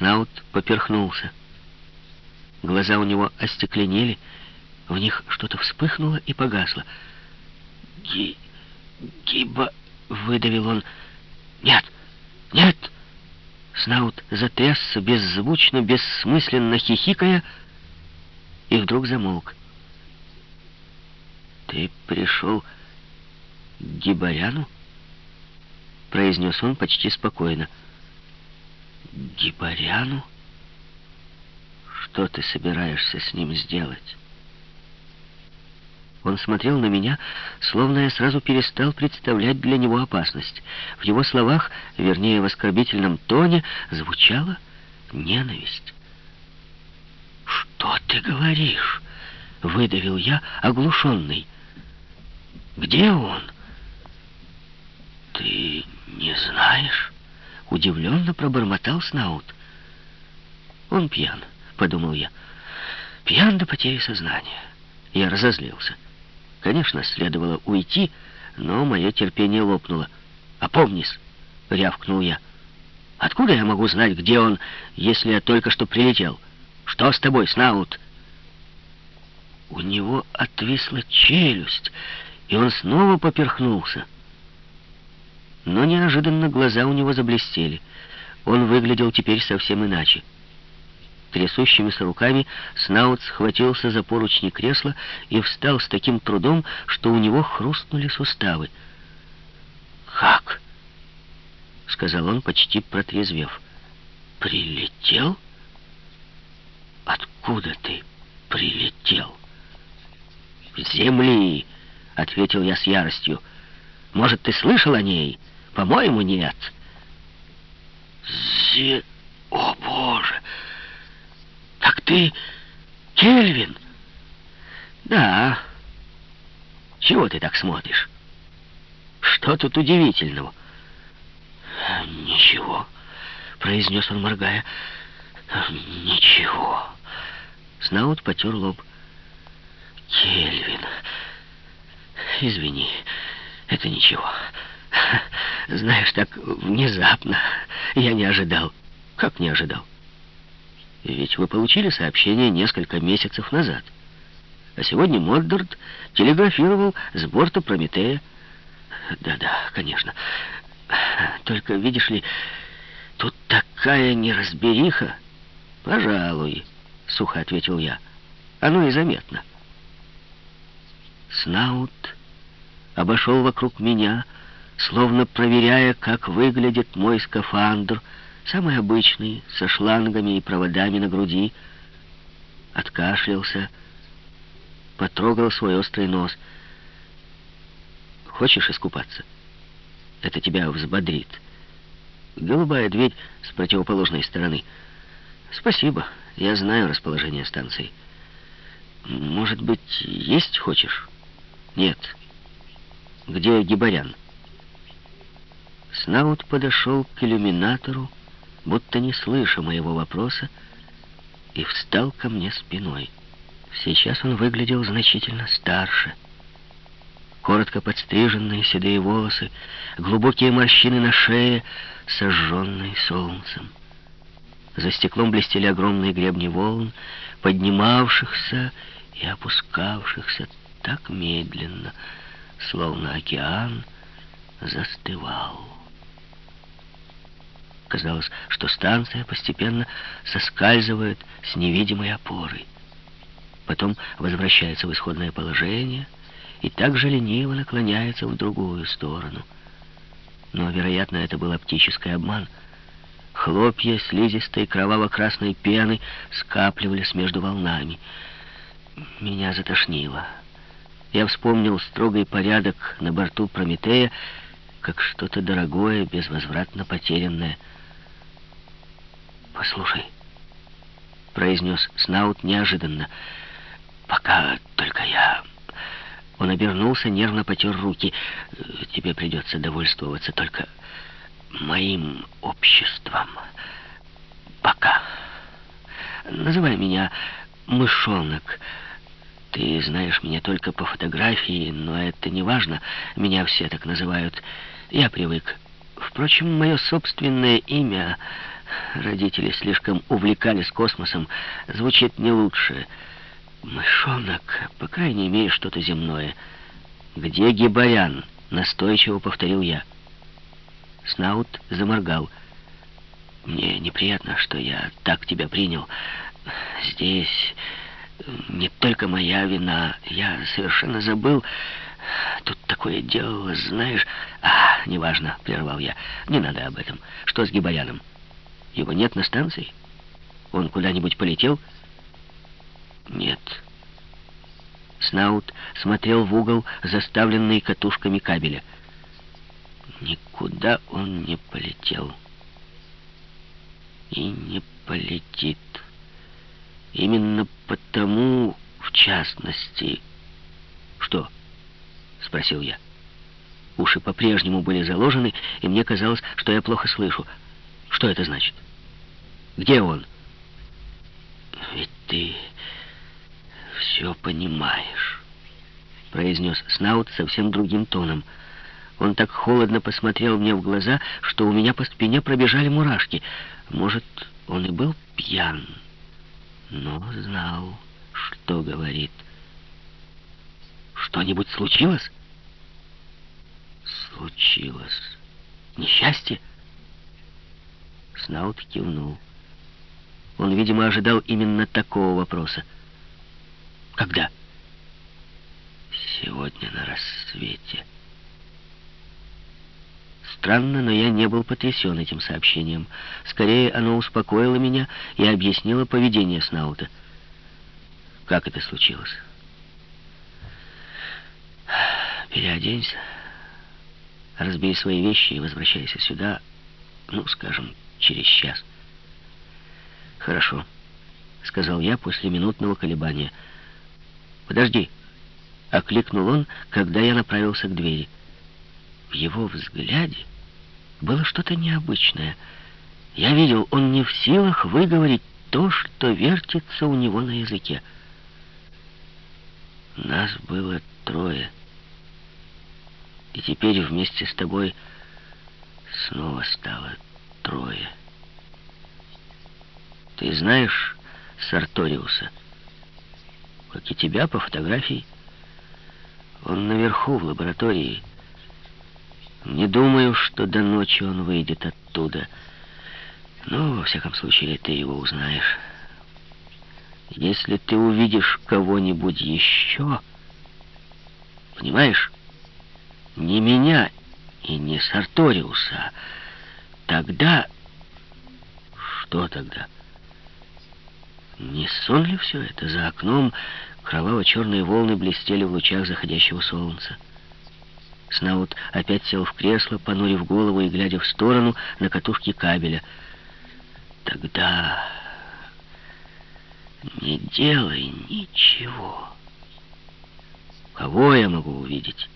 Снаут поперхнулся. Глаза у него остекленели, в них что-то вспыхнуло и погасло. «Ги... гиба...» — выдавил он. «Нет! Нет!» Снаут затрясся беззвучно, бессмысленно хихикая, и вдруг замолк. «Ты пришел к Гибаряну?» — произнес он почти спокойно. «Гибаряну? Что ты собираешься с ним сделать?» Он смотрел на меня, словно я сразу перестал представлять для него опасность. В его словах, вернее, в оскорбительном тоне, звучала ненависть. «Что ты говоришь?» — выдавил я, оглушенный. «Где он?» «Ты не знаешь?» — удивленно пробормотал Снаут. «Он пьян», — подумал я. «Пьян до потери сознания». Я разозлился. Конечно, следовало уйти, но мое терпение лопнуло. «Опомнись!» — рявкнул я. «Откуда я могу знать, где он, если я только что прилетел? Что с тобой, Снаут?» У него отвисла челюсть, и он снова поперхнулся. Но неожиданно глаза у него заблестели. Он выглядел теперь совсем иначе. Трясущимися руками Снаут схватился за поручни кресла и встал с таким трудом, что у него хрустнули суставы. «Как?» — сказал он, почти протрезвев. «Прилетел? Откуда ты прилетел?» «С земли!» — ответил я с яростью. «Может, ты слышал о ней? По-моему, нет». «Зе... О, Боже!» «Так ты Кельвин?» «Да. Чего ты так смотришь? Что тут удивительного?» «Ничего», — произнес он, моргая. «Ничего». Снаут потер лоб. «Кельвин, извини, это ничего. Знаешь, так внезапно я не ожидал. Как не ожидал? Ведь вы получили сообщение несколько месяцев назад. А сегодня Моддард телеграфировал с борта Прометея. Да-да, конечно. Только, видишь ли, тут такая неразбериха. Пожалуй, сухо ответил я. Оно и заметно. Снаут обошел вокруг меня, словно проверяя, как выглядит мой скафандр, самый обычный, со шлангами и проводами на груди, откашлялся, потрогал свой острый нос. «Хочешь искупаться? Это тебя взбодрит. Голубая дверь с противоположной стороны. Спасибо, я знаю расположение станции. Может быть, есть хочешь?» «Нет. Где Гибарян?» Снаут подошел к иллюминатору, будто не слыша моего вопроса, и встал ко мне спиной. Сейчас он выглядел значительно старше. Коротко подстриженные седые волосы, глубокие морщины на шее, сожженные солнцем. За стеклом блестели огромные гребни волн, поднимавшихся и опускавшихся так медленно, словно океан застывал. Казалось, что станция постепенно соскальзывает с невидимой опоры. Потом возвращается в исходное положение и также лениво наклоняется в другую сторону. Но, вероятно, это был оптический обман. Хлопья слизистой кроваво-красной пены скапливались между волнами. Меня затошнило. Я вспомнил строгий порядок на борту Прометея, как что-то дорогое, безвозвратно потерянное — «Послушай», — произнес Снаут неожиданно, — «пока только я...» Он обернулся, нервно потер руки. «Тебе придется довольствоваться только моим обществом. Пока. Называй меня мышонок. Ты знаешь меня только по фотографии, но это не важно. Меня все так называют. Я привык. Впрочем, мое собственное имя Родители слишком увлекались космосом. Звучит не лучше. Мышонок, по крайней мере, что-то земное. Где Гибарян? Настойчиво повторил я. Снаут заморгал. Мне неприятно, что я так тебя принял. Здесь не только моя вина. Я совершенно забыл. Тут такое дело, знаешь... А, неважно, прервал я. Не надо об этом. Что с Гибаряном? Его нет на станции? Он куда-нибудь полетел? Нет. Снаут смотрел в угол, заставленный катушками кабеля. Никуда он не полетел. И не полетит. Именно потому, в частности... Что? Спросил я. Уши по-прежнему были заложены, и мне казалось, что я плохо слышу. Что это значит? Где он? Ведь ты все понимаешь, произнес Снаут совсем другим тоном. Он так холодно посмотрел мне в глаза, что у меня по спине пробежали мурашки. Может, он и был пьян, но знал, что говорит. Что-нибудь случилось? Случилось. Несчастье? Снаут кивнул. Он, видимо, ожидал именно такого вопроса. Когда? Сегодня на рассвете. Странно, но я не был потрясен этим сообщением. Скорее, оно успокоило меня и объяснило поведение Снаута. Как это случилось? Переоденься, разбей свои вещи и возвращайся сюда, ну, скажем, через час. Хорошо, сказал я после минутного колебания. Подожди, окликнул он, когда я направился к двери. В его взгляде было что-то необычное. Я видел, он не в силах выговорить то, что вертится у него на языке. Нас было трое. И теперь вместе с тобой снова стало трое. Ты знаешь Сарториуса? Как и тебя по фотографии. Он наверху в лаборатории. Не думаю, что до ночи он выйдет оттуда. Но, во всяком случае, ты его узнаешь. Если ты увидишь кого-нибудь еще, понимаешь, не меня и не Сарториуса, тогда... Что тогда? Не сон ли все это? За окном кроваво-черные волны блестели в лучах заходящего солнца. Снаут опять сел в кресло, понурив голову и глядя в сторону на катушки кабеля. Тогда не делай ничего. Кого я могу увидеть?